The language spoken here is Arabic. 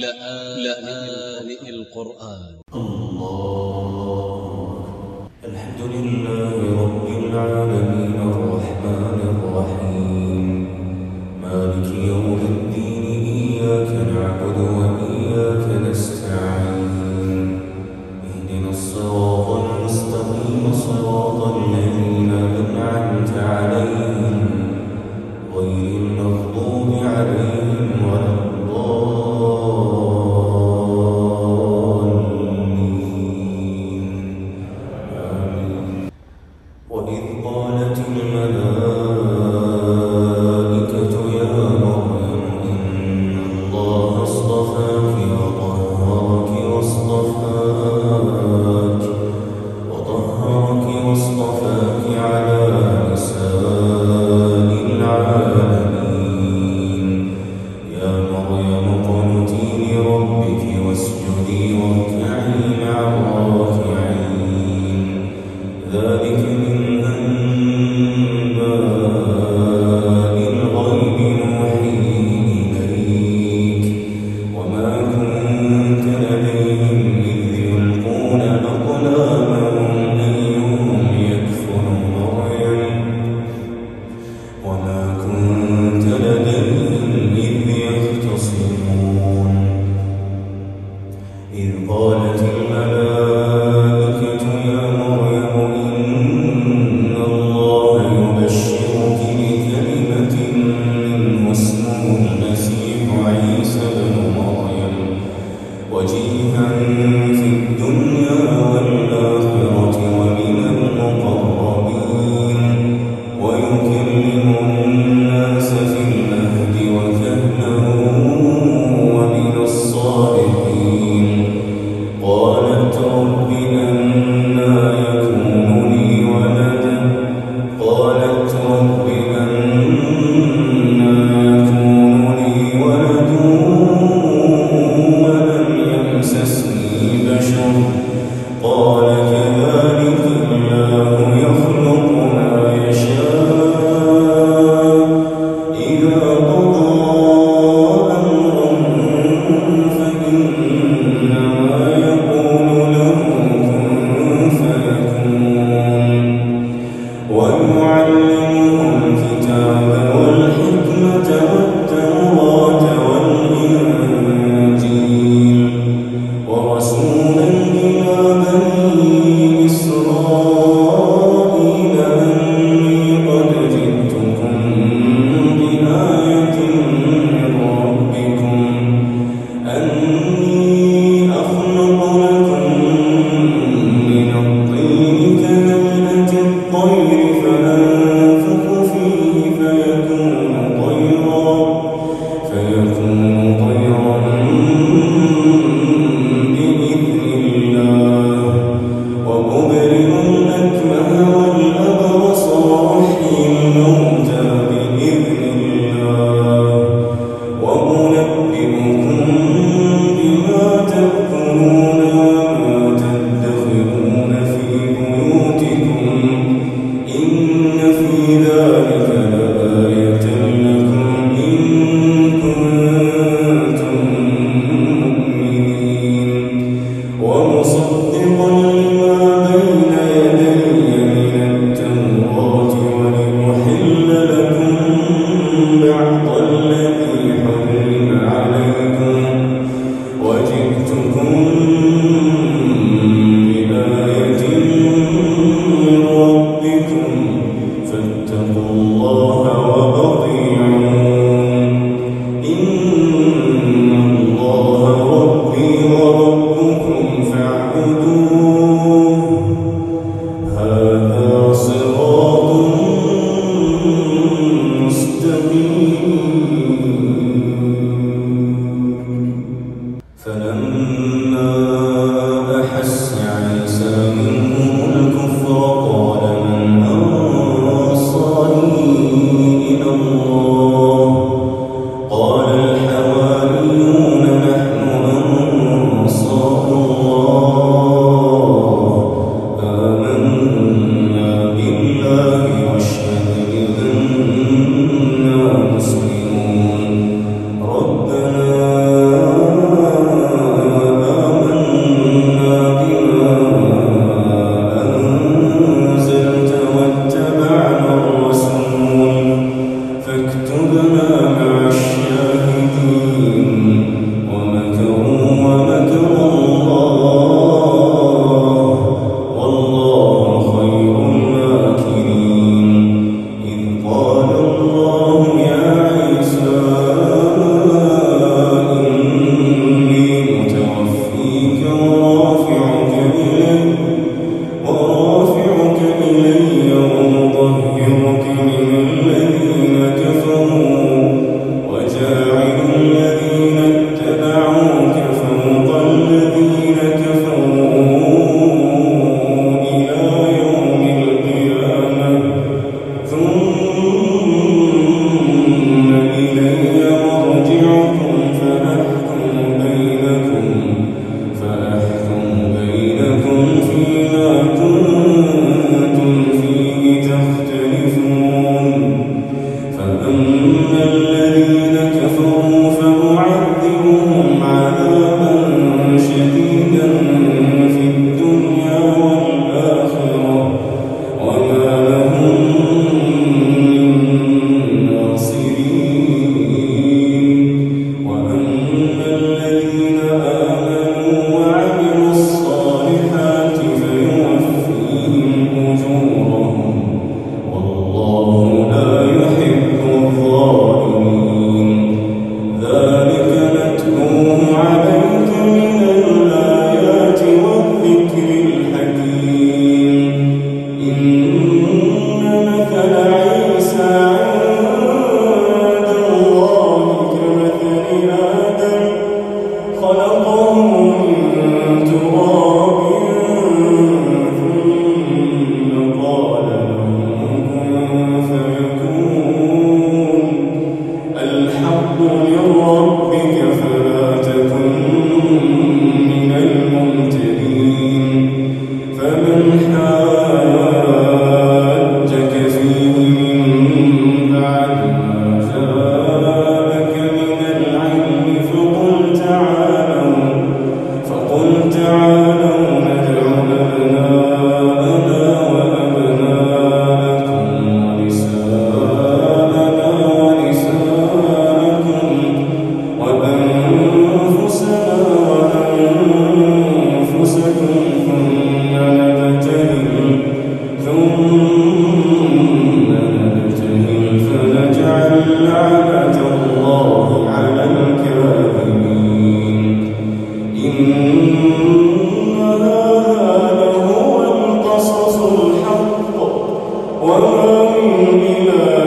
لآن لا القرآن. الله. الحمد لله رب العالمين الرحمن الرحيم. مالك يوم الدين. إذا فأوعظ abandonado. فإن